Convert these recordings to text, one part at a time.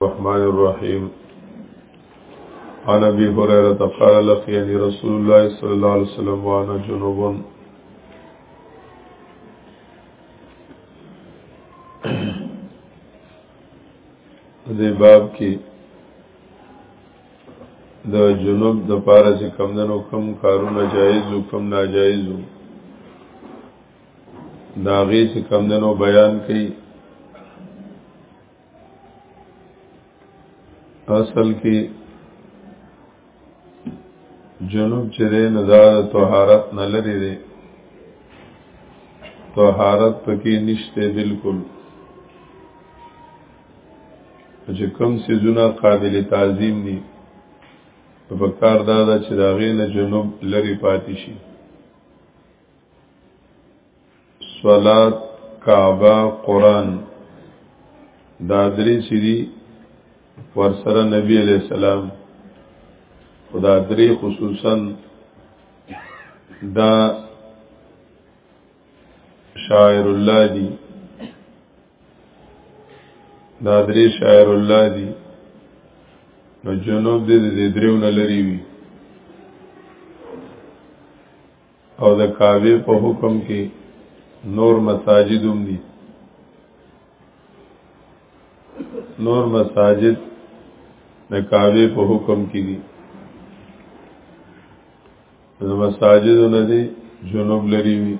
الرحمن الرحیم عن ابي هريره قال لقيني رسول الله صلى الله عليه وسلم وانا جنوب دې باب کې د جنوب د پاره چې کم دنو کم کارونه جایز او کم ناجایز وو داغه چې کم دنو بیان کړي اصل کې جنوب چې دی نو دا د طهارت نه لرې دی طهارت پکې نشته بالکل چې کم سیزونه قابل تعظیم دي په کار دا ده چې د هغې نه جنوب لرې پاتې شي صلات کعبه قران دا درې چې دي ورسره نبی علی السلام خدا درې خصوصا دا شاعر الله دی دا درې شاعر الله دی نو جنوب دې دې درېونه لري وي او د کعبه په حکم کې نور مساجد هم دي نور مساجد د کعبه په حکم کې دي د مساجد نه دي جنوب لري وي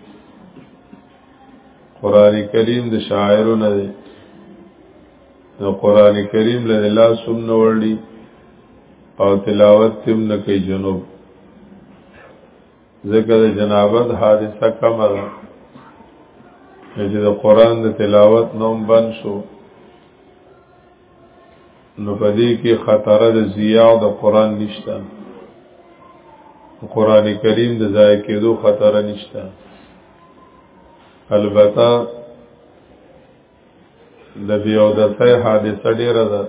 قران کریم د شاعر نه دي د قران کریم له الله سم نوړي او تلاوت تم نه کوي جنوب ذکر جنابت حادثه کم ده چې د قران د تلاوت نوم بند شو نو په دې کې خطر د ضیاع د قران نشته قران کریم د ضایع کېدو خطر نشته البته د بیو د سه حادثه ډیره ده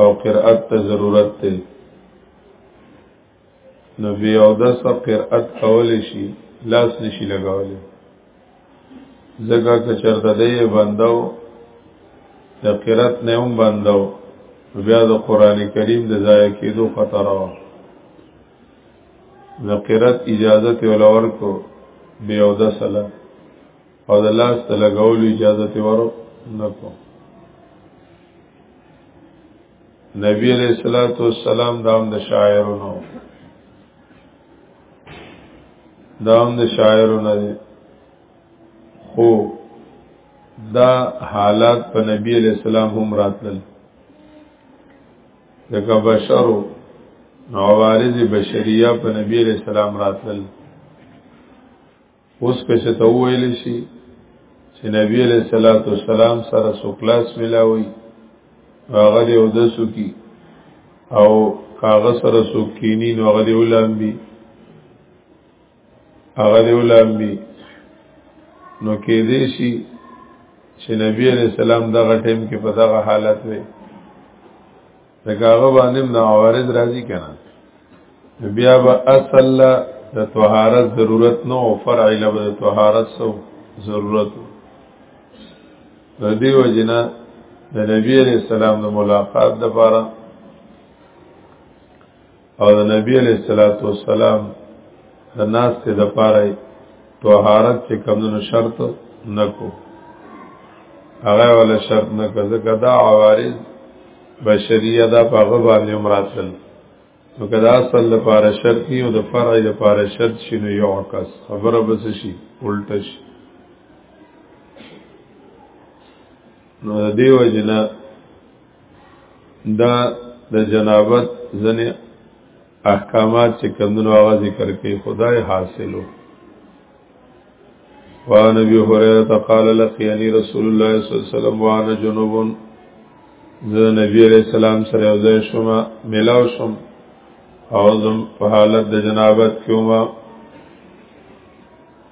او قرأت ته ضرورت ته نو بی او دس په قرأت کول شي لاس نشي لګول زګه که چرته دی بندو د قرأت نه هم بندو بیا د قران کریم د ضایع کېدو خطر و د قرأت اجازه ته ولور کو بی او دس له او د لاس ته لګول اجازه ته ورو نکو نبی علیہ الصلوۃ والسلام دام د شاعرونو دام د شاعرونو دی خو دا حالات په نبی علیہ السلام هم راتلل دغه بشرو نوارز بشریه په نبی علیہ السلام راتلل اوس که څه ته ویل شي چې نبی علیہ الصلوۃ والسلام سره سوکلاس ملاوي هغه دی او دسو کی او کاغه سره سوکینی نو هغه دی ولامبي هغه دی ولامبي نو کې دې شي چې نبی علیہ السلام دغه ټیم کې په دغه حالت وي لکه هغه باندې د عوارض راځي کنه بیا به اصل د طهارت ضرورت نو او فرع له د طهارت سو ضرورت د دې وجنه د نبی عليه السلام د ملاقات لپاره او د نبی علیہ الصلوۃ والسلام د ناس ته د پاره طهارت چې کمونو شرط نکو هغه ولا شرط نه کړه کدا عوارض بشریه دا په هغه باندې مراتل نو کدا اصل لپاره شرط نه او د فرع لپاره شرط شنو یو عکس خبره بس شي الټه شي نو دیو جنا دا د جنابت ځنې احکامات چې کمونو هغه ذکر کوي خدای حاصلو وعن ابي هريره قال لقيني رسول الله صلى الله عليه وسلم وانا جنوب زه نبی عليه السلام سره یو ځای شوم ملاو شوم او زم په حالت د جنابت کې وم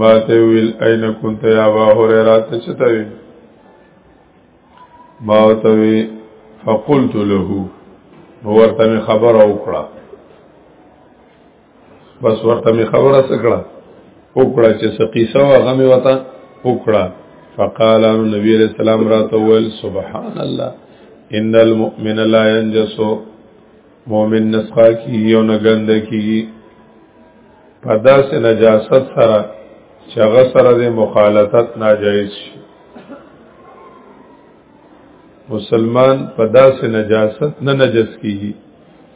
ما ته ویل اين كنت يا ابا هريره ته چتوي ما ته وی فقلت له ورته می خبر او کړه بس ورته می خبره سکړه او کړه چې سقيسه او غمه وتا او کړه فقال النبي عليه السلام راته ویل سبحان الله ان المؤمن لا ينجس مؤمن نسخه کی یو نه ګنده کی په داسې نجاست سره چې هغه سره د مخالفت ناجایز شي مسلمان په داسې نجاست نه نجس کیږي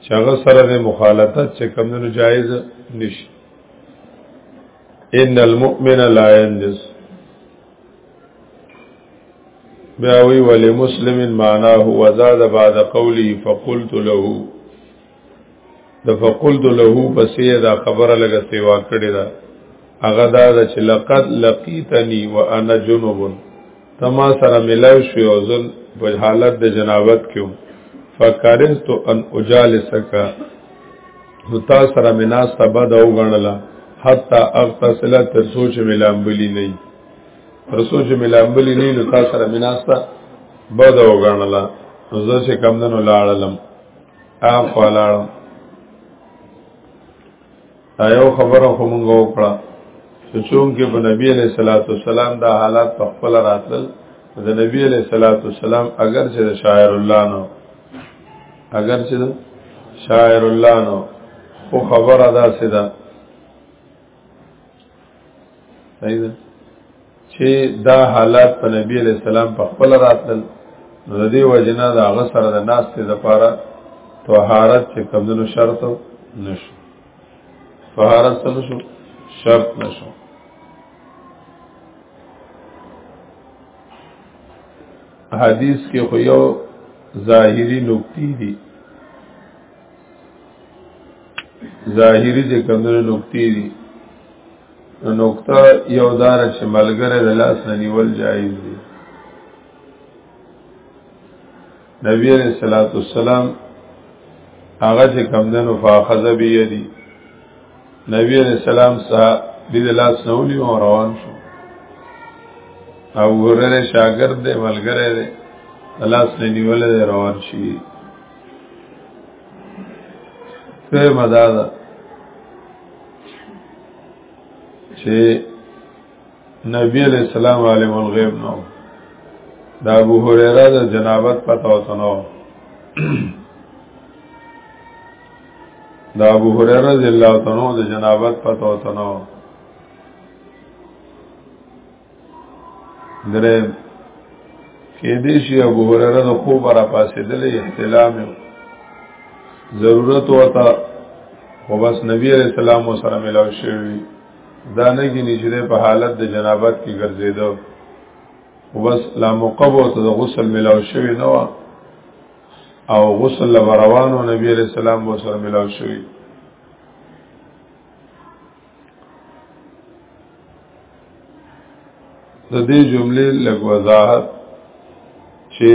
چې هغه سره د مخالفت چې کم نه جایز نشي ان المؤمن لا ينجس بیا وی ولمسلم معناه وزاد بعد قوله فقلت له د فقلت له پسې دا خبره لګه سیوا کړی دا هغه دا چې لقد لقیتنی وانا جنوب تما سره ملاو شو او زن په حالت د جنابت کې فکرست ان اجالسک نو تا سره مناس تبا دا وګڼله حتا اغتسل تر سوچ ملامبلی نه تر سوچ ملامبلی نه نو تا سره مناس تا بدا وګڼله نو زه چې کم دنو لاړلم هغه خلاړ ایو خبره خو مونږ وکړه چې چون کې په نبی علیہ الصلوۃ والسلام دا حالات په خپل راتل د نبی علیہ الصلوۃ والسلام اگر چې شاعر الله نو اگر چې شاعر الله نو خو خبره دا سیده صحیح ده چې دا حالات په نبی علیہ السلام په خپل راتل نو د دې وجنه دا هغه سره د ناس ته لپاره طهارت چې کمونو شرط نشو طهارت سره شو شرط نشو حدیث کې خو یو ظاهری نکتی دي ظاهری چې کمونه نقطې دي نو نقطه یو دار چې ملګری د لاس نه نیول جایز دي نبی علیہ الصلوۃ والسلام هغه چې کمندنو فاخذ به یدی نبی علیہ السلام صاحب دې لاس نه ولي او روان شو او ورره شاګرد دې ملګری دې لاس نه نیول روان شي دوی مدا ده چې نبی علیہ السلام عالم الغیب نو دا ابو هريره د جنابت پتا وسنو دا ابو هريره رضی الله تعالی د جنابت پتا وسنو درې کې دې شي ابو هرره د خوب را پاسې دلې احتلام یو ضرورت وتا خو بس نبی علیہ السلام سره ملاو شوی دا نه کې نشره په حالت د جنابت کې ګرځیدو خو بس لا مقبو ته د غسل ملاو شوی نو او غسل لبروانو نبی علیہ السلام سره ملاو شوی د دې جملې لږ وضاحت چې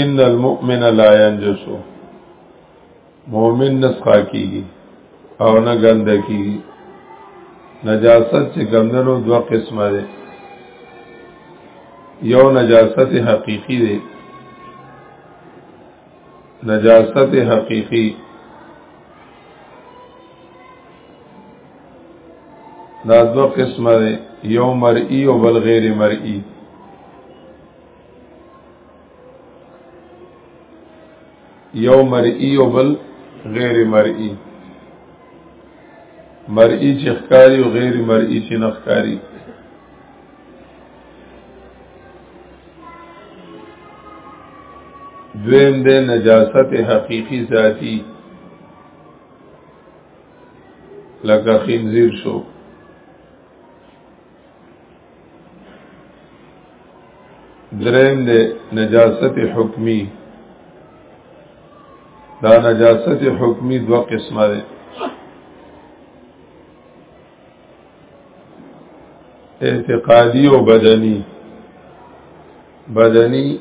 ان المؤمن لا ينجس مؤمن نسخه کیږي او نه ګنده کیږي نجاست چې ګندنو دوه قسمه ده یو نجاست حقیقی ده نجاست حقیقی دا دو قسمه ده یو مرئی او بل غیر مرئی یو مرئی او بل غیر مرئی مرئی چې ښکاری او غیر مرئی چې نخکاری دویم د نجاست حقیقی ذاتی لکه خنزیر شو درین دے نجاست حکمی دا نجاست حکمی دو قسمه ده اعتقادی او بدنی بدنی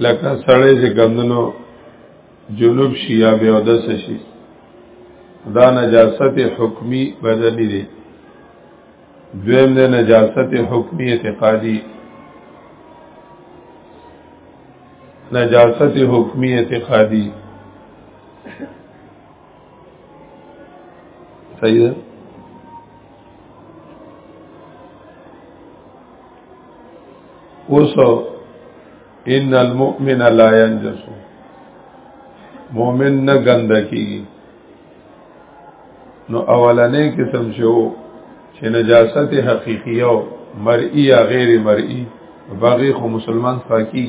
لکه سړی چې ګندنو جنوب شي یا بیا ودس شي دا نجاست حکمی بدنی دی دویم دی نجاست حکمی اعتقادی نجاست حکمی اعتقادی صحیح ده اوس ان المؤمن لا ينجس مؤمن نه ګنده کیږي نو اولنې قسم شو چې نجاست حقيقي او مرئی یا غیر مرئی باغی خو مسلمان ساکی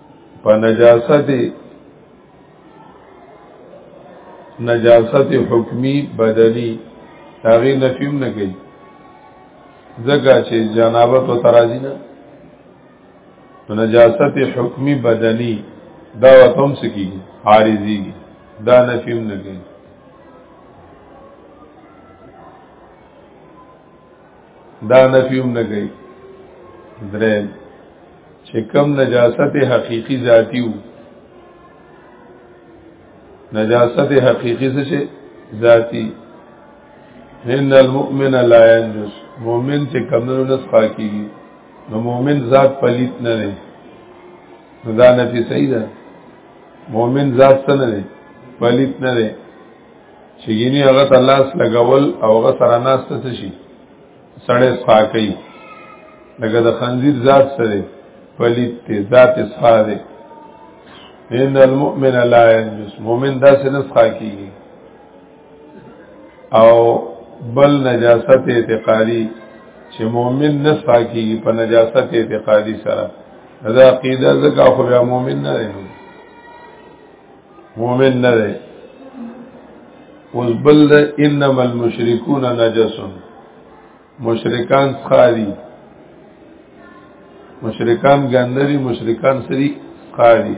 په نجاست نجاست حکمی بدنی تاغی نفیم نکی زکا چه جنابت و ترازی نا نجاست حکمی بدنی دا و تم سکی عارضی گی دا نفیم نکی دا نفیوم نه کوي درېم چې کم نجاست حقيقي ذاتی وو نجاست حقيقي څه شي ذاتی ان المؤمن لا ينجس مؤمن چې کم نه نس پاکيږي نو مؤمن ذات پلیت نه نه دا نفي صحیح ده مؤمن ذات څه نه نه پلیت نه نه چې ګینه هغه تلاس لګول او هغه سره ناس ته شي سړې صفا کوي لکه د خنزیر ذات سره پلیت ته ذات صفا ده ان المؤمن لا ينجس مؤمن دا سره صفا کیږي او بل نجاست اعتقادي چې مؤمن نه صفا کیږي په نجاست اعتقادي سره دا عقیده زکه خو بیا مؤمن نه دی مؤمن نه دی اوس بل د انما المشركون نجس مشرکان خاري مشرکان ګندري مشرکان سری خاري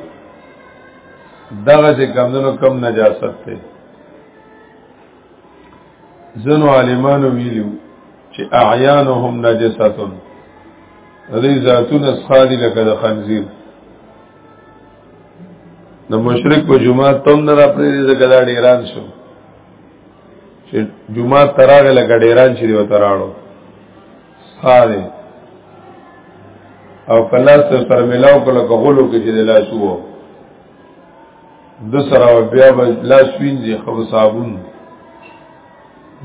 دغه چې کمندونو کم نجاست ته زنو عالمانو ویلو چې اعیانهم نجساتون دې ذاتونه خاري لکه د خنزیر د مشرک په جمعه تم نه را پرې دې ځکه دا ډیران شو چې جمعه تراغه لګ ډیران شي و تراړو ساده او کله سره سره ملاو کله غولو کې چې لا شو د سره بیا به لا شوینځي خو صابون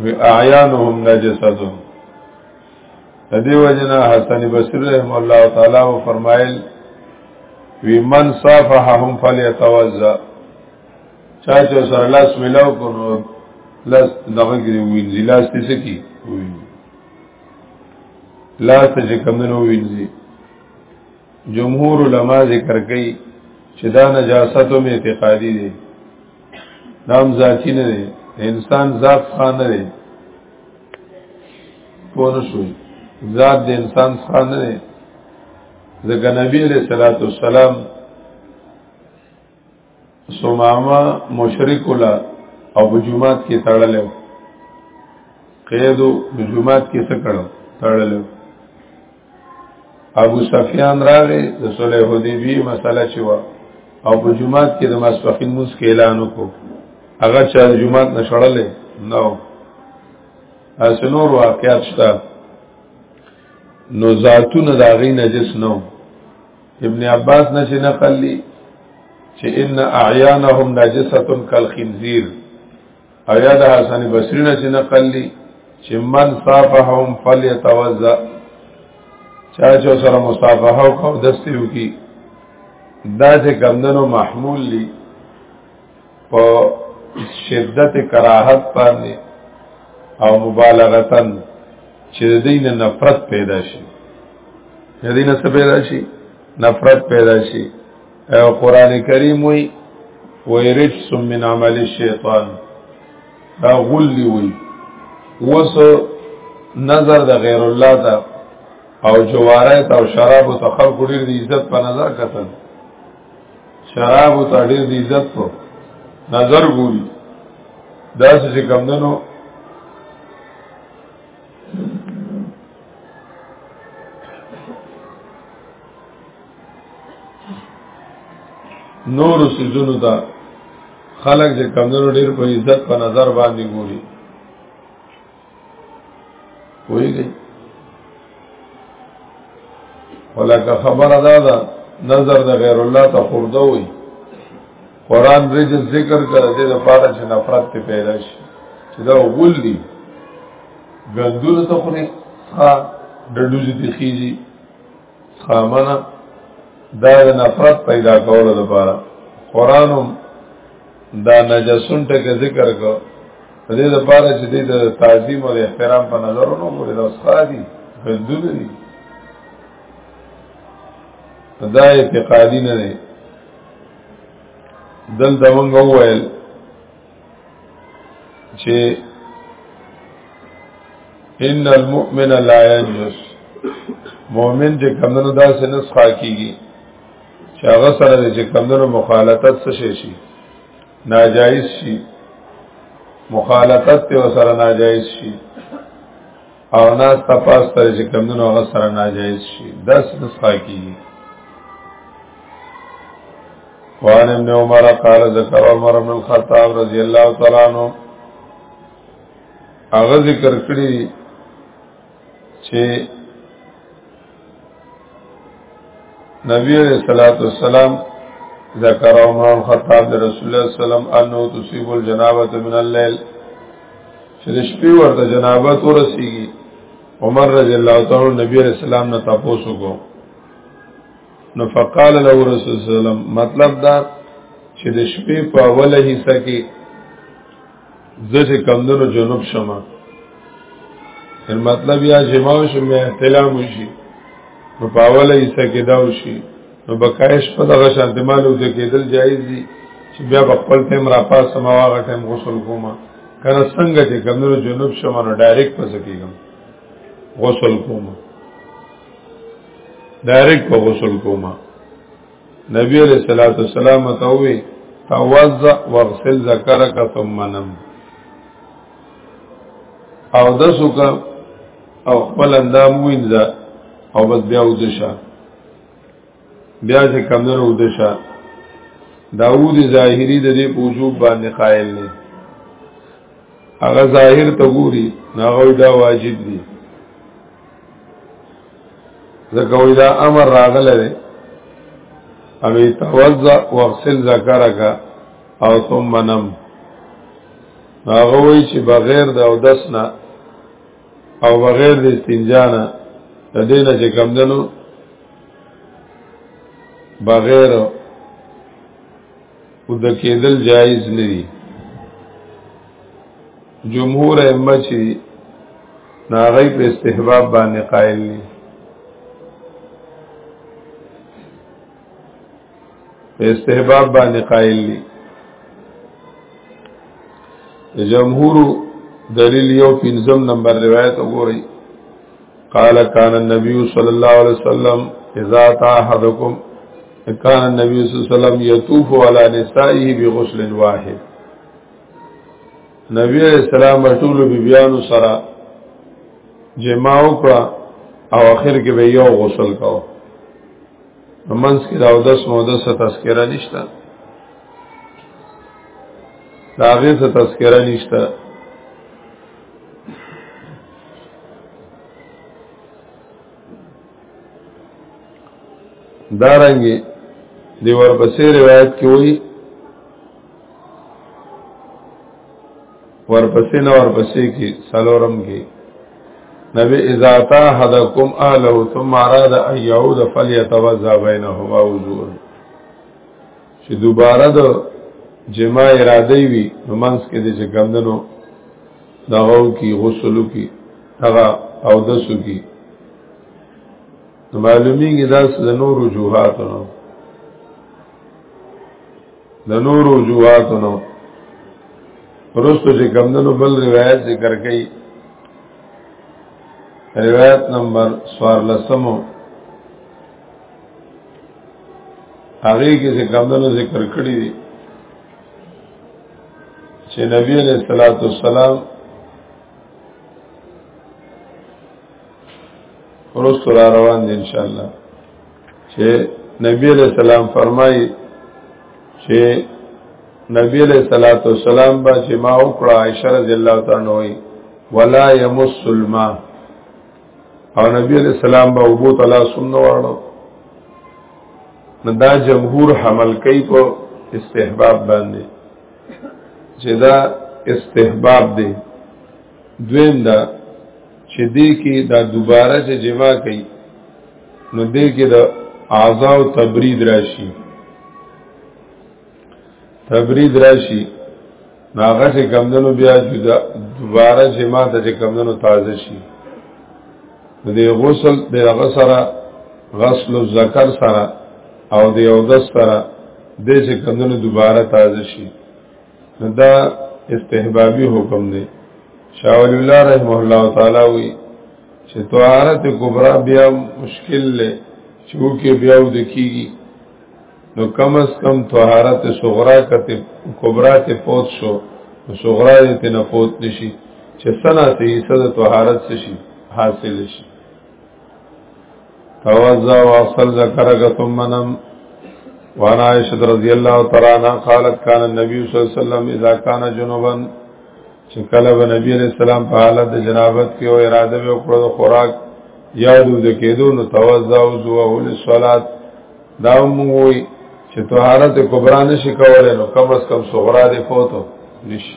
وی اعیانهم نجسه دیو جنا حسن بصری رحم الله تعالی و فرمایل وی من صافحهم فلیتوزا چا چې سره لاس ملاو کو نو لاس دغه کې وینځي لاس دې سکی لاس ته چې کمنو وینځي جمهور علما ذکر کوي چې دا نجاست هم اعتقادي دي نام ذاتی نه دي انسان ذات خان نه دي پونه شو ذات د انسان څخه نه دی ځکه نبی علیہ الصلوۃ والسلام سمامه مشرک ولا او په جمعات کې تړل قیدو په جمعات کې څه کړو تړل ابو سفیان راغی د صلح حدیبی مسله چې و او په جمعات کې د ماسپخین موس کې اعلان وکړو هغه چې د جمعات نشړلې نو اسنور واقعات شته نو ذاتونه دا غي نجس نو ابن عباس نشه نقل لی چې ان اعیانهم نجسه کالخنزیر او یا د حسن بصری نه چې نقل دي چې من صافهم فلیتوزا چا چې سره مصافحه او کو دستي وکي دا چې کمندنو محمول دي په شدت کراهت باندې او مبالغتن چې دین نفرت پیدا شي دین څه پیدا شي نفرت پیدا شي او قران کریم وی وی رجس من عمل الشیطان دا غلی وی وس نظر د غیر الله ته او جوارات او شراب او تخلق ډیر د عزت په نظر کتل شراب او ډیر د عزت په نظر ګوري دا څه کم دنو نور سيزونو ته خلق چې کمزور ډېر په عزت په نظر باندې ګوري ویږي ولکه خبره دا ده نظر د غیر الله ته خورده وي قران رج ذکر کړه دې د پاره چې نفرت ته پیدا شي چې دا غول دي ګندونه ته خوري ها ډډوزي تخیږي خامنه دا د نفرت پیدا کولو لپاره قران دا نجسون ټک ذکر کو په دې لپاره چې دې د تعظیم او احترام په نظر ونه ګوري دا اسقادي بدون دي دا اعتقادي نه دي دلته مونږ وویل چې ان المؤمن لا ينجس مؤمن چې کمنو داسې نسخه کیږي چې هغه سره چې کمنو مخالفت څه شي شي ناجایز شي مخالفت ته سره ناجایز شي او ناس تپاس تر چې کمنو هغه سره ناجایز شي داس نسخه کیږي وان ابن عمر قال ذکر عمر بن الخطاب رضی الله تعالی عنہ هغه ذکر کړی چې نبی علیہ الصلوۃ والسلام ذکر عمر بن الخطاب رسول الله صلی الله علیه وسلم انه تصيب الجنابه من الليل چې د شپې ورته جنابت ورسیږي عمر رضی الله تعالی نبی رسول الله نه تاسو کو نو فقال له رسول صلی الله علیه وسلم مطلب دا چې د شپې په اوله حصہ کې زه کمندونو جنوب شمه ان مطلب یا جماع شم یا احتلام شي نو په اوله حصہ کې دا وشي نو بقایش په دغه شانت مالو کې کېدل جایز دي چې بیا په خپل ټیم را پاس سما واغه ټیم غسل کوم کنه څنګه چې کمندونو جنوب شمه نو ډایرکټ پس کېږم غسل کوم ډایرک په غسل کوما نبی علیہ الصلوۃ والسلام ته وی توضع واغسل ذکرک ثم نم او دسو کا او خپل اندام وینځه او بس بیا ودشه بیا چې کمنو ودشه داوود ظاهری د دې پوجوب باندې قائل نه هغه ظاهر ته ګوري ناغوی دا واجب دي ځکه وی دا امر راغله دی اوی توزع وغسل ذکرک او ثم نم ناغوی چې بغیر د او دسنا او بغیر د استنجانا د دینه چې کم دنو بغیر او د کېدل جایز نه دي جمهور ائمه چې ناغی په استحباب باندې قائل دي په استحباب باندې قائل دي جمهور دلیل یو پنځم نمبر روایت وګورئ قال كان النبي صلى الله عليه وسلم اذا تاحدكم كان النبي صلى الله عليه وسلم يطوف على نسائه بغسل واحد نبی علیہ السلام ټول بیبیانو سره جما وکړه او اخر کې به یو غسل کاوه منځ کې دا اودس مودس تذکرہ نشته دا هغه څه تذکرہ نشته دارنګي دی ورپسې روایت کې وایي ورپسې نه ورپسې کې سلورم کې نبی اذا تا حدکم اهله ثم اراد ان يعود فليتوضا بينهما وضوء چې دوباره د جما اراده وي نو منس کې د چې کمندنو دغو کی غسل کی هغه او دسو کی نو معلومیږي دا د نور وجوهات نو د نور وجوهاتونو پرستو چې کمدنو بل روایت ذکر کړي روایت نمبر سوار لسمو هغه کې چې کمدنو ذکر کړي دي چې نبی علیہ الصلوۃ والسلام پرستو را روان دي ان شاء الله چې نبی علیہ السلام فرمایي چې نبی علیہ الصلوۃ والسلام با چې ما وکړه عائشہ رضی الله تعالی عنها ولا يمس الماء او نبی علیہ السلام با ابو تعالی سنو ورنو دا جمهور حمل کوي په استحباب باندې چې دا استحباب دی دویم دا چې دې کې دا دوباره چې جما کوي نو دې کې دا اعضاء او تبرید راشي تبرید راشي ناغه چې کمندنو بیا جدا دوباره جما ته چې کمندنو تازه شي دې غسل دې هغه سره غسل الذکر سره او دې او دس سره دې چې کمندنو دوباره تازه شي دا استحبابي حکم دی شاول الله رحمه الله تعالی وی چې طهارت کبرا بیا مشکل له چوکې بیا ود کیږي نو کم از کم طهارت صغرا کته کبرا ته پوت شو صغرا دې نه پوت نشي چې سنا ته حصہ د طهارت شي حاصل شي توزا واصل ذکرک ثم نم وعن عائشة رضی اللہ تعالی عنہ قالت کان النبی صلی اللہ علیہ وسلم اذا کان جنوبا چکل و نبی علیہ السلام په حالت جنابت کې او اراده به وکړو د خوراک یادو د کېدو نو توزا او زوه للصلات دا موي چې طهارت کبرا نشي کولای نو کم از کم صغرا دې فوتو نشي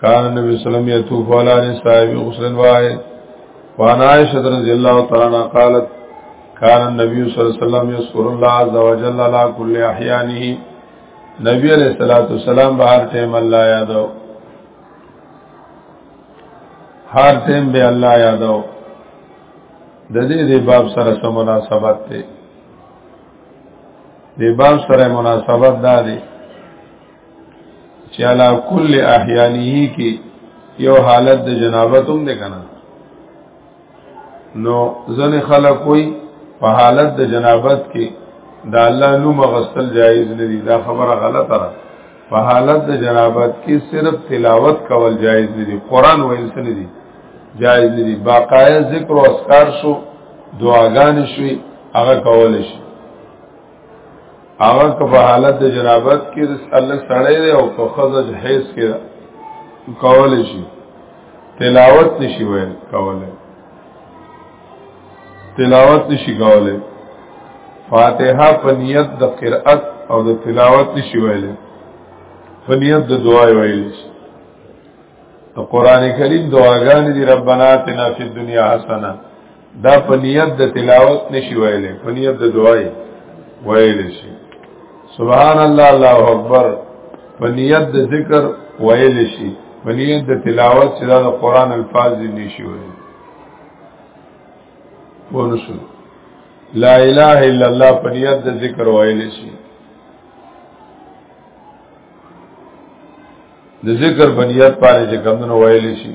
کان نبی سلام یتوف علی نساء غسل واحد وان عائشہ رضی اللہ تعالی عنہ قالت کان النبی صلی اللہ علیہ وسلم یذکر الله عز وجل علی کل احیانه نبی علیہ الصلوۃ والسلام بهر ټیم الله یادو هر ټیم به الله یادو د دې د باب سره سم مناسبت دی د باب سره مناسبت دا دی چې علا کل احیانه کې یو حالت د جنابت هم ده کنه نو ځنې خلک کوئی په حالت د جنابت کې د الله نوم غسل جایز نه دي دا خبره غلطه ده په حالت د جنابت کې صرف تلاوت کول جایز نه دي قران ویل څه نه دي جایز نه دي باقاعده ذکر او اسکار شو دعاګانې شوي هغه کول شي هغه که په حالت د جنابت کې د الله سړی دی او په خزج حیث کې کول شي تلاوت نشي ویل کوله تلاوت نشي کوله فاتحه په نیت د قرأت او د تلاوت نشي ویل په نیت د دعا ویل شي د قران کریم دعاګانې دی ربنا آتنا فی الدنیا حسنه دا په نیت د تلاوت نشي ویلې په نیت د دعای ویلې شي سبحان الله الله اکبر په نیت د ذکر ویلې شي په نیت د تلاوت چې دا د قران الفاظ نشي ویلې ونشو لا اله الا الله په نیت د ذکر ویلې شي د ذکر بنیت پاره چې کمونو ویلې شي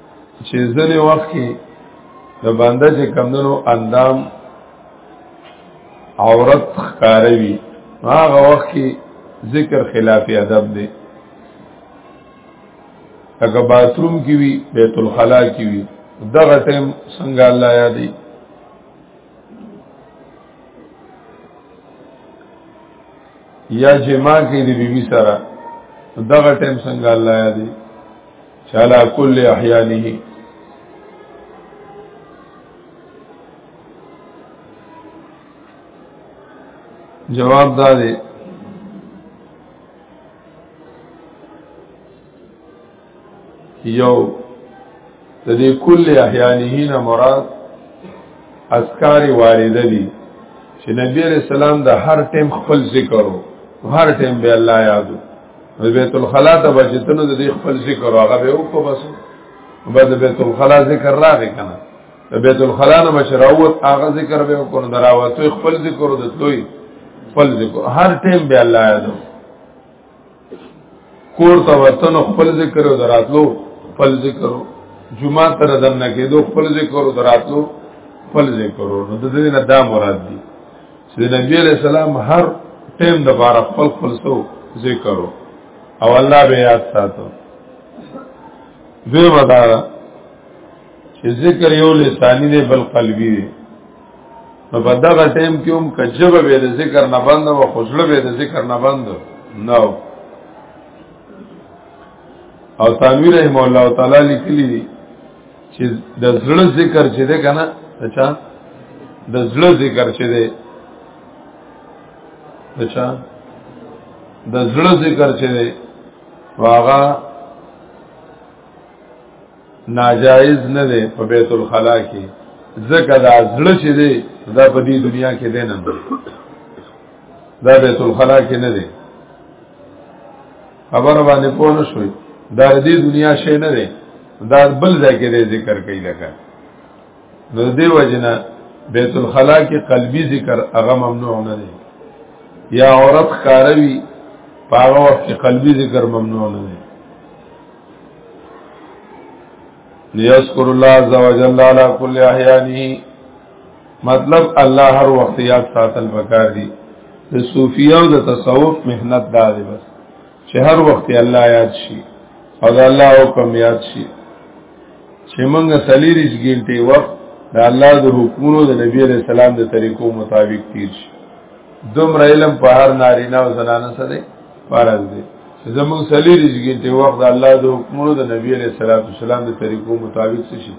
چې ځنې وخت کې د باندې چې کمندونو اندام عورت ښکاروي هغه وخت کې ذکر خلاف ادب دی اګه باثروم کې وي بیت الخلا کې وي دغه ټیم څنګه الله یادې یا جما کې دی بیبي سره دغه ټیم څنګه الله یادې چلا کل احیانه جواب دا دی یو د دې کل احیانه نه مراد اسکار وارده دي چې نبی رسول الله د هر ټیم خپل ذکر او هر ټیم به الله یادو د بیت الخلا ته بچتنو د دې خپل ذکر هغه به وکړو بس بعد بیت الخلا ذکر راغی کنه د بیت الخلا نه مشراوت هغه ذکر به وکړو دراوته خپل ذکر د تلوي خپل ذکر هر ټیم به الله یاد کور ته وطن خپل ذکر او دراتلو خپل ذکر جمعه تر دنه کېدو خپل ذکر او دراتلو خپل ذکر نو د دې نه دا مراد دي چې نبی علیہ السلام هر ټیم د بار خپل خپل سو ذکر او الله به یاد ساتو دوی ودا چې ذکر یو لسانی دی بل قلبی دی نو په دغه ټیم کې هم کجب به د ذکر نه بند او خوشله به د ذکر نه بند نو او تنویر رحم الله تعالی لیکلی دی چې د زړه ذکر چې ده کنه اچھا د زړه ذکر چې ده اچھا د زړه ذکر چې ده واغه ناجایز نه ده په بیت الخلا کې ځکه دا زړه چې ده دا په دې دنیا کې ده نه دا بیت الخلا کې نه ده خبر باندې پوه نه شوي دا دې دنیا شی نه دی دا بل ځای کې ذکر کوي لکه نو دې وجنه بیت الخلا کې قلبي ذکر هغه ممنوع نه دی یا عورت کاروي په هغه وخت کې قلبي ذکر ممنوع نه دی ليذكر الله عز وجل على كل احيانه مطلب الله هر وخت یاد ساتل پکار دي د صوفیا او د تصوف مهنت دا دی بس چې هر وخت الله یاد شي او د الله حکم یاد شي چې موږ سلیریش ګینټي وخت د الله د حکمونو د نبی علیہ السلام د طریقو مطابق تیر شي دومره علم په هر نارینه او زنانه سره فرض دی زمون سلی رزګی ته وخت الله د حکمونو د نبی علیہ الصلوۃ والسلام د طریقو مطابق شي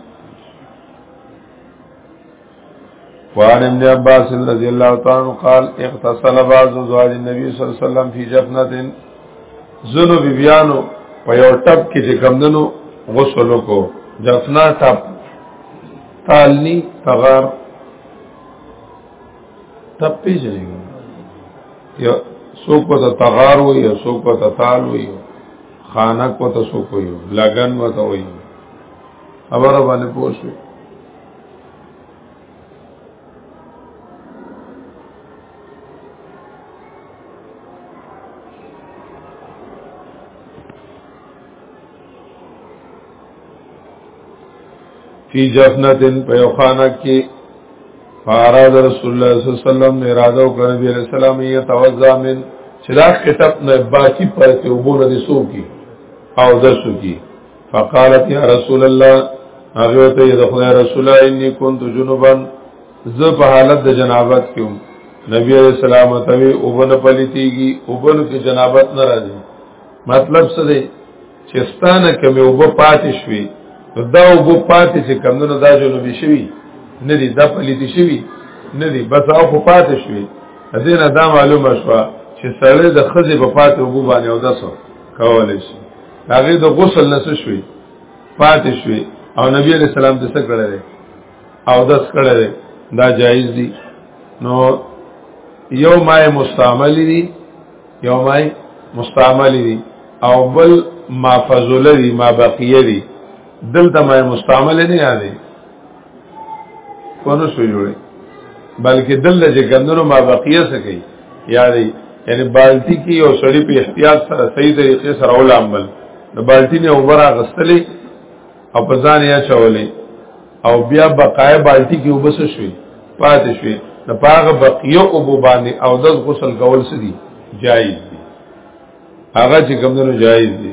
وعن ابن عباس رضی اللہ تعالی عنہ قال اغتسل بعض زوال النبي صلی اللہ علیہ وسلم فی جفنت زنو بی بیانو په یو ټپ کې چې کمدنو غسل وکړو جفنا ټپ تالنی تغار ټپ پیژنې یو څوک په تغار وي یو څوک په تال وي خانک په تاسو کوي لګن وته وي خبره باندې پوه شوي فی جفنتن په یو خانه کې فاراد رسول الله صلی الله علیه وسلم نے اراده وکړ نبی علیہ السلام یې توزع من چراغ کتاب نه باقی پاتې وبونه دي سو کی او دسو کی فقالت یا رسول الله هغه ته د خدای رسول الله انی كنت جنبا ز په حالت د جنابت کې نبی علیہ السلام ته وی او بن پلیتیږي او بن کې جنابت ناراضي مطلب څه دی چې ستانه کمه او په پاتې شوي دا او په پاتې چې کمونه دا جنوبي شوي نه دي دا پلیتی شوي نه دي بس او په پاتې شوي ازینه دا معلومه شوه چې سړی د خزې په پاتې وګو باندې او داسو کولای شي هغه د غسل نس شوي پاتې شوي او نبی علیہ السلام د څه کړل او داس کړل دا جایز دي نو یو مای مستعمل دي یو مای مستعمل دي او بل ما فضل دي ما بقیه دي دلته مای مستعمل نه یادي ونه شو جوړي بلکې دل چې ګندنو ما بقیه سکی یادې یعنی بالټي کې یو سړی په احتیاط سره صحیح طریقې سره ولامل نو بالټي نه اوبر اغستلې او په ځان یې چولې او بیا بقای بالټي کې وبس شوې پاتې شوې نو پاغه بقیه او بو باندې او د غسل کول سدي جایز دي هغه چې ګندنو جایز دي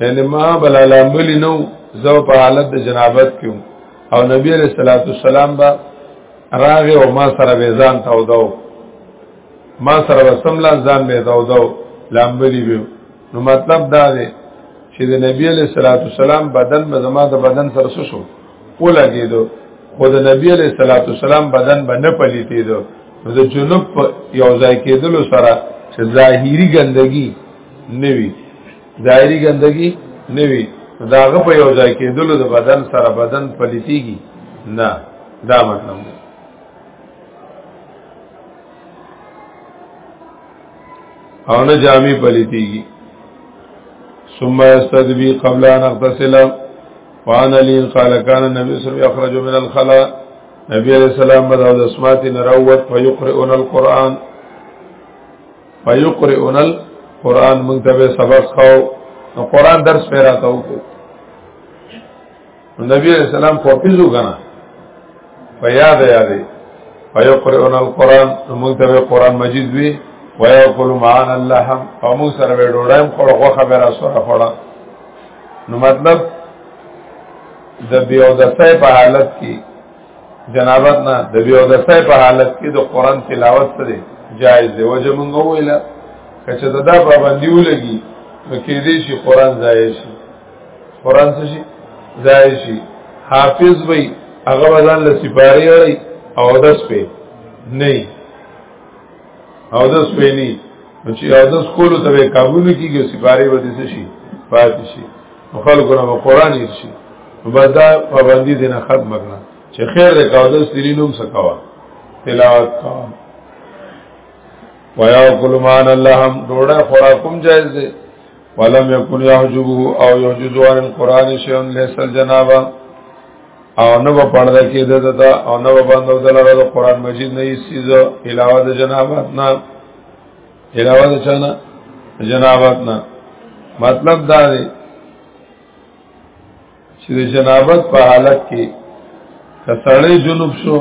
یعنی ما بل لامل نو زو په حالت د جنابت کیو او نبی علیہ الصلوۃ والسلام با راغ او ما سره ویزان تا ودو ما سره وسم لا ځان به دا ودو لامل بیو نو مطلب دا دی چې د نبی علیہ الصلوۃ والسلام بدن به زما د بدن سره شو ولګیدو خو د نبی علیہ الصلوۃ والسلام بدن به نه پلیتیدو نو د جنوب یو ځای کېدلو سره چې ظاهری ګندګي نوی ظاهری ګندګي نوی داغه په یو ځای کې دلو د بدن سره بدن پلیتیږي نه دا مطلب دی او نه جامې پلیتیږي ثم استدبی قبل ان اغتسل وان علی قال كان النبي صلى الله عليه وسلم يخرج من الخلاء نبی علیہ السلام بداو د اسمات نروت فیقرئون القرآن فیقرئون القرآن مونږ ته به سبق خو نو قرآن درس پیرا تا وکړو نبی علیہ السلام خو پیزو غنا په یاد یادې فیقرئون القرآن مونږ ته قرآن مجید وی ويقول معنا الله او مو سره به ډوړم خو خو خبره سره خړه نو مطلب د بیو د په حالت کې جنابت نه د بیو د سای په حالت کې د قران تلاوت سره جایز دی وجه مونږ ویلا کچه دا پابندی ولګي نو کې دې شي قران ځای شي قران څه شي ځای شي حافظ وي هغه ځان له سپاری اړي او داس په نه او د سپېنی چې او د سکول ته قبول کیږي سپاره به دي شي پاتې شي خلکو نه قرآن یې شي بس دا پابندی دینه ختم کړه چې خیر د قاعده سری نوم سکوا تلاوت کا ویا کل مان الله هم ډوړه خوراکم جایز دی ولم یکن یحجبه او یحجزو عن القران شیئا ليس الجنابه او نه په پړده کې د دتا او نه په باندې د لاره د قران مجید نه سیز علاوه د جنابت نه علاوه د چانه جنابت نه مطلب دا دی چې د جنابت په حالت کې کسړې جنوب شو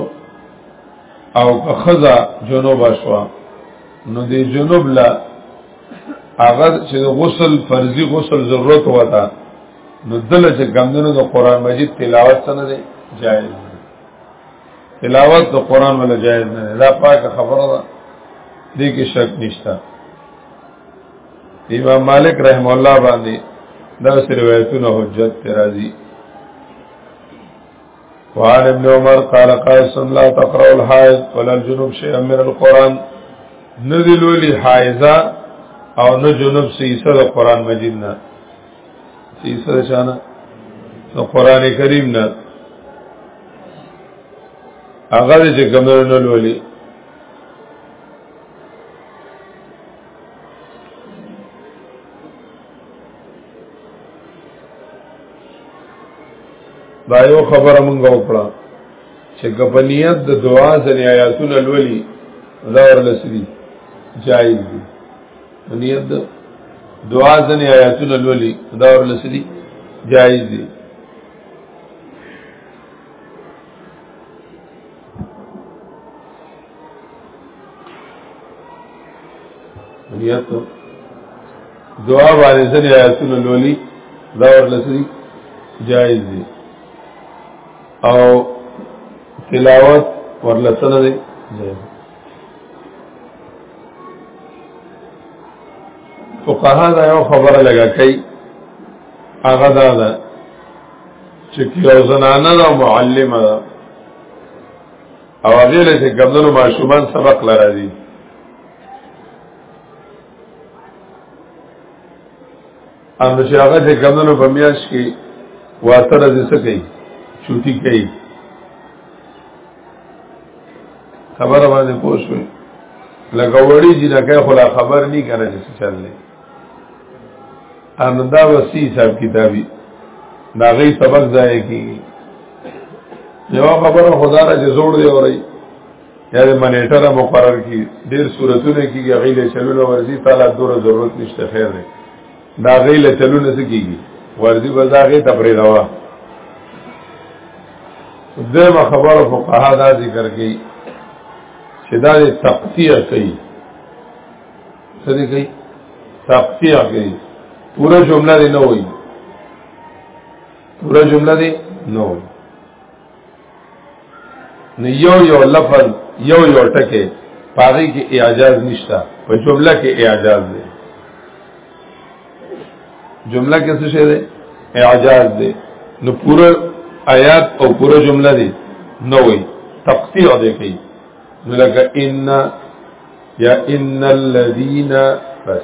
او که خزا جنوب شو نو دی جنوب لا هغه چې غسل فرضي غسل ضرورت وتا نو دله چې ګمندنو د قران مجید تلاوت څنګه دی جایز تلاوت د قران ولا جایز نه دا پاکه خبره ده دې کې شک نشته امام مالک رحم الله باندې دا روایتونه حجت ترازی وعن ابن عمر قال قاسم لا تقرأ الحائض ولا الجنوب شيئا من القرآن نذلوا لي حائضة او نه جنوب سیسه د قران مجید نه سیسره شانه نو قران کریم نه هغه چې کمنو نه لولي دا یو خبره مونږ وکړه چې کپنیت د دعا ځنې آیاتونه لولي دا ورلسري جایز دي نیت د دعا ځنې آیاتونه لولي دا ورل سدي جایز دي نیت دعا باندې ځنې آیاتونه لولي دا ورل سدي جایز دي او تلاوت ورلسنه دی فقها دا یو خبره لګا کوي هغه دا ده چې یو زنانه دا معلمه ده او هغه له چې کمنو ماشومان سبق لرا دي ان چې هغه چې کمنو په میاش کې واتره دې څه کوي چوټي کوي خبر باندې پوښوي لکه وړي چې لکه خلا خبر نه کنه چې چل نه ان دا وسی صاحب کتابي دا غي سبق ځای کی یو خبره خدا را چې زوړ دی اوري یا د منیټر مقرر کی ډیر صورتونه کیږي غیله چلونه ورزي تعالی دوره ضرورت نشته خیر دی دا غیل چلونه سکیږي ورځي بس دا غي تفری دوا دغه خبره فقها دا ذکر کوي چې دا تقطیع کوي څه دي کوي تقطیع کوي پورا جمله دی نه وایي پورا جمله دی نه وایي نو یو یو لفظ یو یو ټکی پاغي کې اعجاز نشتا په جمله کې اعجاز دی جمله کې څه شی دی اعجاز دی نو پوره آیات او پوره جمله دی نو وي تقطیع دی کوي نو لکه ان یا ان الذين بس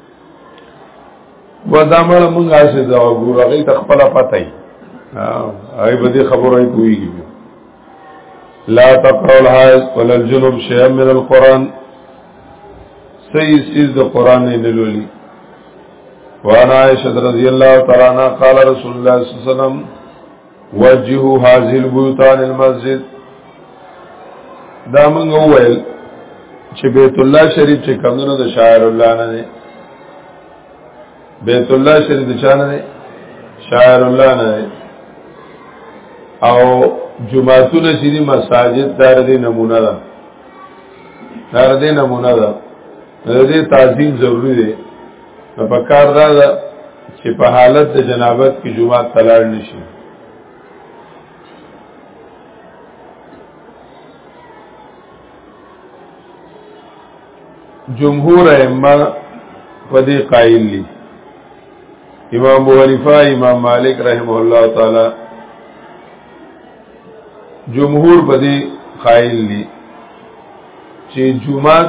و دا مړه مونږه سي دا ګوره غي تخپل پته ای هاي به دې خبره ای کوي لا تقرأ الحائز ولا الجنوب شيئا من القرآن صحیح سیز د قرآن نه لولي وانا عائشة رضی الله تعالی عنها قال رسول الله صلی الله علیه وسلم وجهو حاضر بوتان المسجد دا منگو ویل چې بیت الله شریف چې کمونو د شاعر الله نه دی بیت الله شریف د چانه دی شاعر الله نه دی او جمعتون چې دی مساجد دار دی نمونه ده دار دی نمونه ده د دې تعظیم ضروری دی نو په کار دا ده چې په حالت د جنابت کې جمعه تلل نشي جمهور ائمه په دې قائل دي امام ابو حنیفه امام مالک رحمه الله تعالی جمهور بدی قائل دي چې جمعه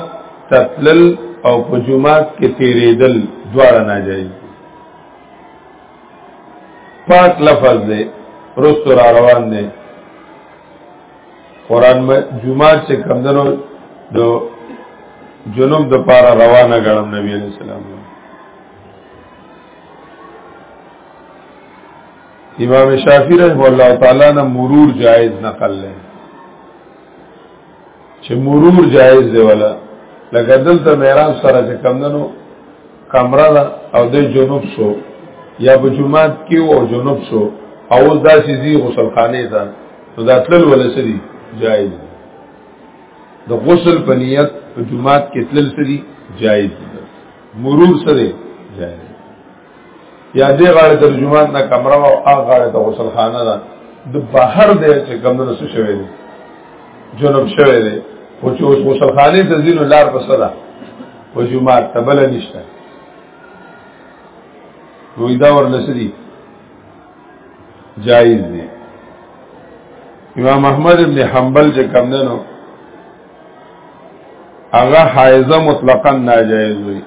تتلل او په جمعه کې تیرېدل دواړه ناجایز پاک لفظ دی رستو را روان دی قرآن جمعه چې کمدنو دو جنوب د پارا روانه غړم نبی علیہ السلام امام شافعی رحمه الله تعالی نه مرور جائز نقل لې چې مرور جائز دی ولا لکه دلته مهران سره چې کمندنو کمره ده او د جنوب شو یا په جمعات کې او جنوب شو او دا چې دی غسل خانه ده نو دا تل ول سری جایز د غسل په نیت په جمعات کې تل سری جایز مرور سره جایز یا دې غاړه ترجمان نه کمره او هغه غاړه ته غسل خانه ده د بهر دې چې کمره رسو شوی دی جنوب شوی دی او چې اوس غسل خانه ته ځینو لار په صدا او جمعه تبل نشته نو دا ورلسدي جایز دی امام احمد ابن حنبل چې کم ده نو هغه حایزه مطلقاً ناجایز وي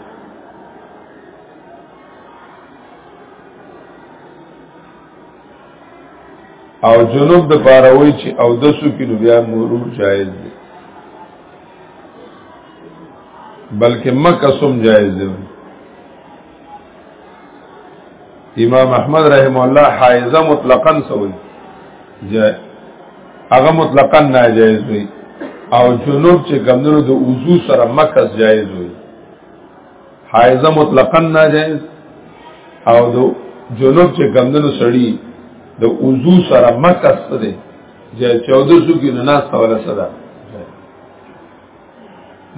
او جنوب د پاروي چې او د سو کینو بیا مرور جایز دی بلکې مکه سم جایز دی امام احمد رحم الله حایزه مطلقاً سوی جای هغه مطلقاً ناجایز وي او جنوب چې کمندونو د وضو سره مکه جایز وي حایزه مطلقاً ناجائز او د جنوب چې کمندونو سړی د وضو سره مکس ده چې 14 سو کې نه ناس ولا صدا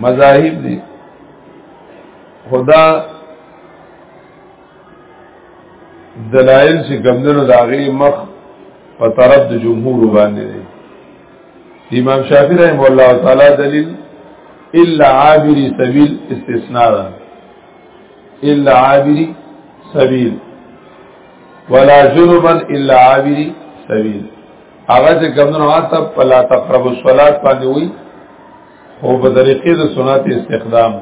مذاهب دي خدا دلائل چې کمندونو داغي مخ په طرف د جمهور باندې دي امام شافعی رحم الله تعالی دلیل الا عابری سبیل استثناء ده الا عابری سبیل ولا جنبا الا عابری سبیل هغه چې کمنو آتا پلا تقرب الصلات باندې وي او په طریقې د سنت استخدام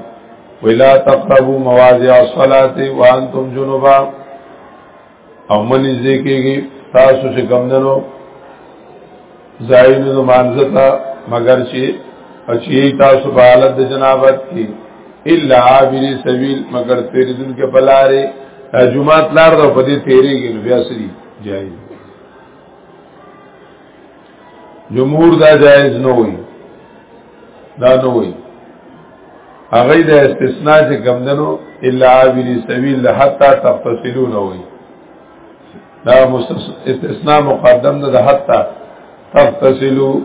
ولا تقربوا مواضع الصلاه وانتم جنبا او منی زیکیږي تاسو چې کمندنو زائد مانزتا مگر چې اچي تاسو په حالت د جنابت کې الا عابر سبیل مگر تیرزن کې بلاره جمعات لار د پدې تیرېږي بیا سری جایز جمهور دا جائز نه وي دا نه وي هغه د استثناء چې کمندنو الا عابر سبیل حتا تفصلون وي دا استثناء مقدم ده حتا تفصلوا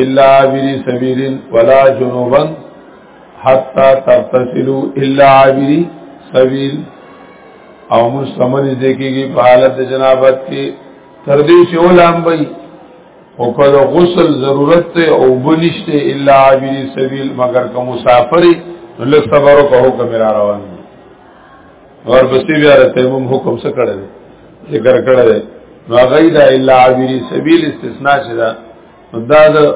الا عابر سبیل ولا جنوبا حتا تفصلوا الا عابر سبیل او مستمن دې کېږي په حالت جنابت کې تر دې چې ولام وي او که د غسل ضرورت ته او بنشته الا عابر سبیل مگر که مسافر لږ صبر او کوه کمرا روان دي اور بسې بیا د تیمم حکم څه کړی دی ذکر کړی دی نو غید الا عابر سبیل استثناء چې دا دا د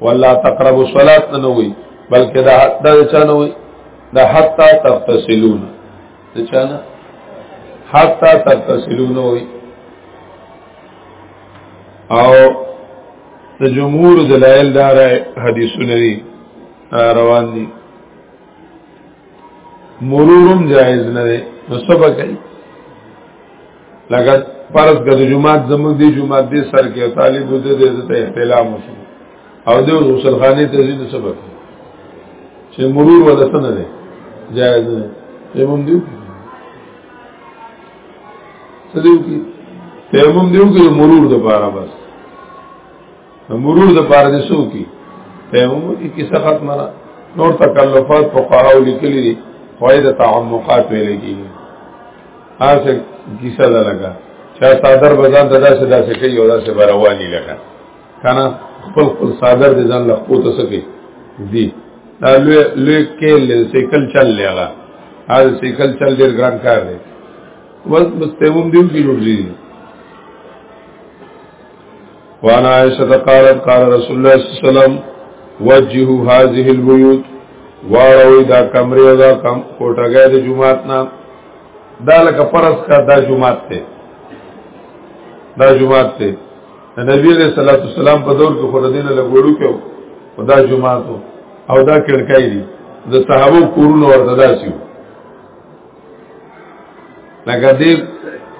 ولا تقربوا الصلاه نه وي بلکې دا دا چانه وي دا حتا تغتسلون د چانه حتا تتصلون وي او د جمهور دلایل دار حدیثونه دي روان دي مرورم جایز نه دی نو سبا کوي لکه فرض کړه جمعه زموږ دی جمعه دې سر کې طالب دې دې ته احتلام وشي او د غسل خانه ته ځینې سبب چې مرور ولا سنه ده جایز نه تیمم دیو څه دیو کی تیمم دیو کی مرور د پاره بس مرور د پاره دې سو کی تیمم کی کیسه ختمه نور تکلفات فقها لیکلي دي فائد تعمقات ویل کیږي هغه کیسه ده لگا چا صادر بازار ددا سے داسې کوي او داسې برواني لگا کنه خپل خپل صادر دي ځان له قوت سکے دي دا لوی لوی کې لن سیکل چل لغه هغه سیکل چل ډیر ګران کار دی بس بس تیمم دیو کی جوړ دي وانا عائشہ قالت قال رسول الله صلی الله علیه وسلم وجهوا هذه البيوت واړوي دا کمرې او دا کم کوټګې د جمعات نه دا لکه پرس کا دا جمعات ته دا جمعات ته د نبی علیہ الصلوۃ والسلام په دور کې خردینه لګوړو کې او دا جمعات او دا کړکای دي د صحابه کورونو ورته داسي لکه دې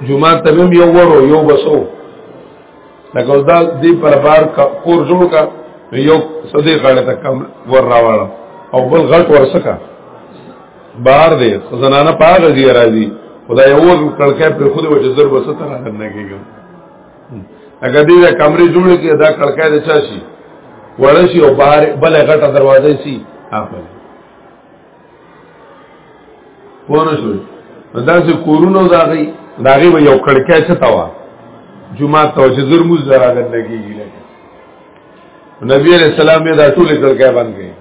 جمعات ته هم یو ورو یو بسو لکه دا دې پر بار کور جوړ کا یو سدې غاړه تک کم ور راواله او بل غټ ورسکا بار دې زنانه پاغه دی راځي خدای یو کړکای په خوده وجه ضرب ستاره نه کېږي اګه دې دا کمرې جوړ کې دا کړکای د چا شي ورشي او بهر بل غټه دروازه شي اخلي پونه شو دا چې کورونو دا غي دا غي یو کړکای څه تاوا جمعه ته چې زر موز دراغت لګيږي لکه نبی علیہ السلام یې دا ټول کړکای باندې کړي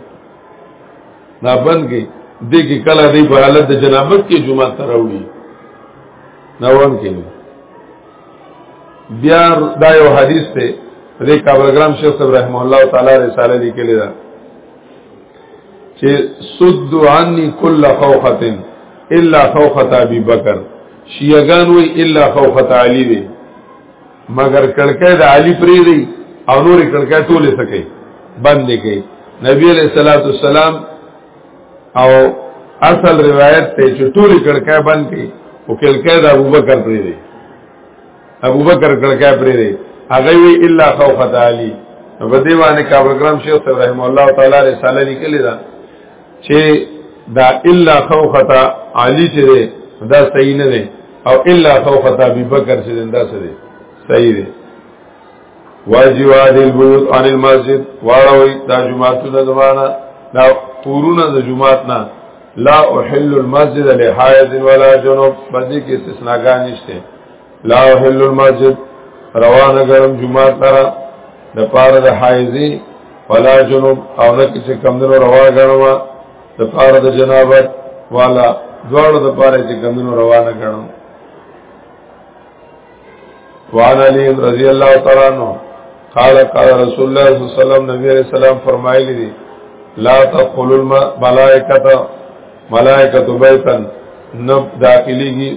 دا بند کړي دې کې کله دې په حالت د جنابت کې جمعه ته راوړي نوون کې بیا دا یو حدیث ته د کابلګرام شیخ صاحب رحم الله تعالی رساله لیکلی ده چې سد عني كل خوخه الا خوخه ابي بکر شیعگان وی الا خوخت علی دی مگر کڑکای دا علی پری دی او نور کڑکای ټوله سکی بند کی نبی علیہ الصلوۃ والسلام او اصل روایت ته چې ټول کړکای بند کړي او کلکای د ابوبکر پرې دی ابوبکر کړکای پرې دی هغه وی الا خوف تعالی په دې باندې کابل کرام شیخ صاحب رحم الله تعالی رساله لیکلې ده چې دا الا خوف تعالی چې دا صحیح نه دی او الا خوف ابوبکر چې دا صحیح دی واجب هذه البيوت عن المسجد واروي دا جمعات د زمانہ دا قرونه د جمعات نه لا احل المسجد لحائض ولا جنوب باندې کې استثناګان نشته لا احل المسجد روانه ګرم جمعات ترا د پاره د حائضي ولا جنوب او نه کې کمندونو روا ګرم د پاره د جنابت والا دوړو د پاره چې کمندونو روانه ګرم وعن علی رضی الله تعالی عنہ قال قال رسول الله صلی الله علیه وسلم نبی علیہ السلام فرمایلی دی لا تدخل الملائکه ملائکه بیتن نب داخليږي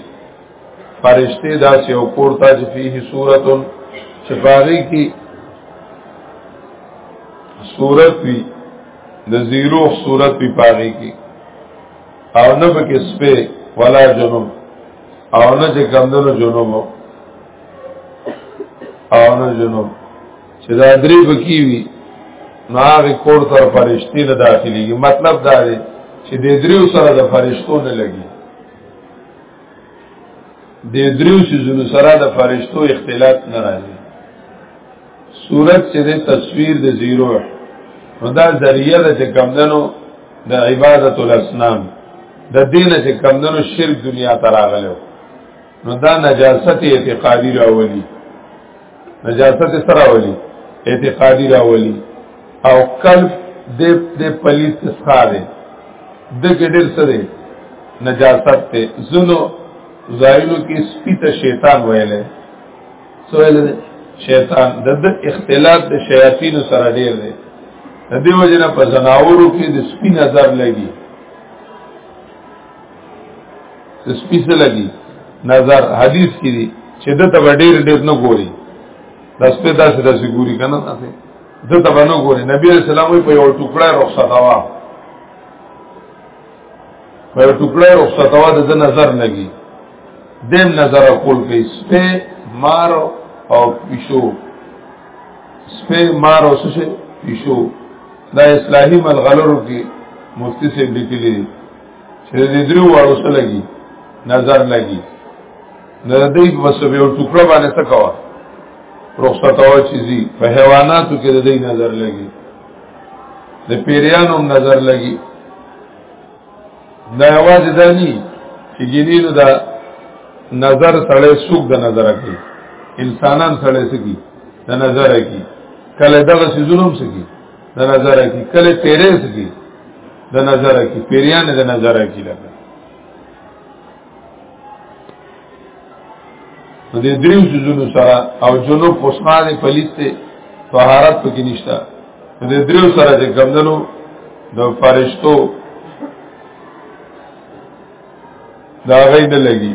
فرشته داسې او کوړتا چې فيه صورت چې باغی کې صورت وی د زیرو صورت په باغی کې او نه پکې سپه ولا جنوب او نه چې کمدنو جنوب او نه جنوب چې دا درې پکې وي نو هغه کور تر فرشتي نه داخليږي مطلب دا دی چې د دریو سره د فرشتو نه لګي د دریو سيزونو سره د فرشتو اختلاط نه راځي صورت چې د تصویر د زیرو نو دا ذریعہ ده چې کمدنو د عبادت الاسنام د دینه چې کمدنو شرک دنیا ته راغلو نو دا نجاست اعتقادی راولي نجاست سره راولي اعتقادی راولي او قلب د د پلیت څخه ده د ګډر سره نجاست ته زونو زایلو کې سپیته شیطان ویلې سوال دی شیطان د اختلاط د شیاطین سره ډیر دی د دې وجنه په زناورو کې د سپی نظر لګي د سپی څه لګي نظر حدیث کې دی چې د ته ډیر ډیر نه ګوري د سپی داسې داسې ګوري کنه تاسو د ته نه ګوري نبی رسول الله په یو ټوکړه رخصت وا پر ټوکړه رخصتوا د نظر لګي دیم نظر خپل کې سپه مار او پښو سپه مار او سشه پښو دا اصلاحي ملغلرو کې مفتی سے لیکلي چې د درو واړو سره لګي نظر لګي نه دې بس به یو ټوکړه باندې تکوا رخصتوا چیزي په حیواناتو کې د دې نظر لګي د پیریانو نظر لګي دا आवाज دانی چې ګینینو دا نظر سړی سوق د نظر کوي انسانان سړی سکی د نظر کوي کله دغه سيزونم سکی د نظر کوي کله پیرې سکی د نظر کوي پیریان د نظر کوي لکه دې دریو جزونو سره او جنوب خوشما دې پلیسته طهارت پکې نشته دې دریو سره دې ګمندنو د فرشتو دا غي نه لګي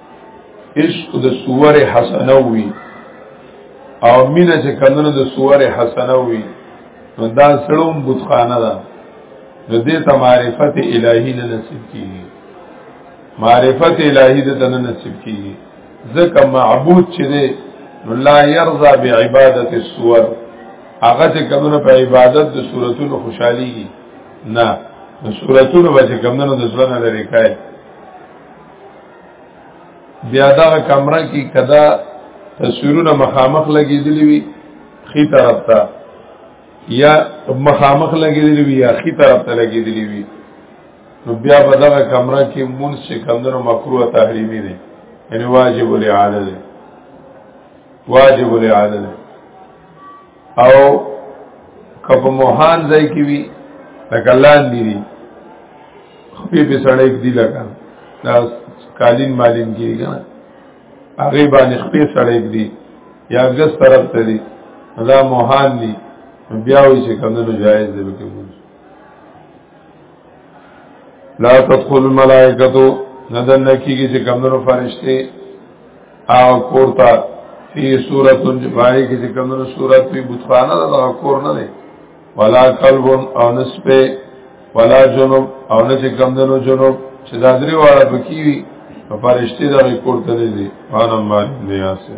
عشق د صور حسنه وی او مینه چې کندنه د صور حسنه وی نو دا سړوم بتخانه ده نو دې ته معرفت الهی نه نصیب کیږي معرفت الهی دې ته نه نصیب کیږي ځکه معبود چې دې نو لا يرضى بعبادت الصور هغه چې کمنو په عبادت د صورتونو خوشحاليږي نه نو صورتونو به چې کمنو د ځلنه لري کوي بیا دا کمره کې کدا تصویرونه مخامخ لګېدلی وي خي طرف ته یا مخامخ لګېدلی وي یا خي طرف ته لګېدلی وي نو بیا په دغه کمره کې مونږ چې کمندونو مکروه تحریمی دي یعنی واجب الاعاده دي واجب الاعاده دي او کپ موهان ځای کې وي لکه لاندې دي خپې په سړی کې دي لکه دا کالین مالین کې دي کنه هغه باندې خپې سړی کې دي یا ګس طرف ته دي دا موهان دي بیا وی چې کمنو جایز دی کې مونږ لا تدخل الملائکتو ندن نکیږي چې کمنو فرشتي او کورتا فی صورت جباری کې چې کمنو صورت په بوتخانه دا کور نه دی ولا قلب او نسبه ولا جنوب او نه چې کمنو جنوب چې دا درې واړه پکې وي په فرشتي دا کورته نه دي انا ما نیاسه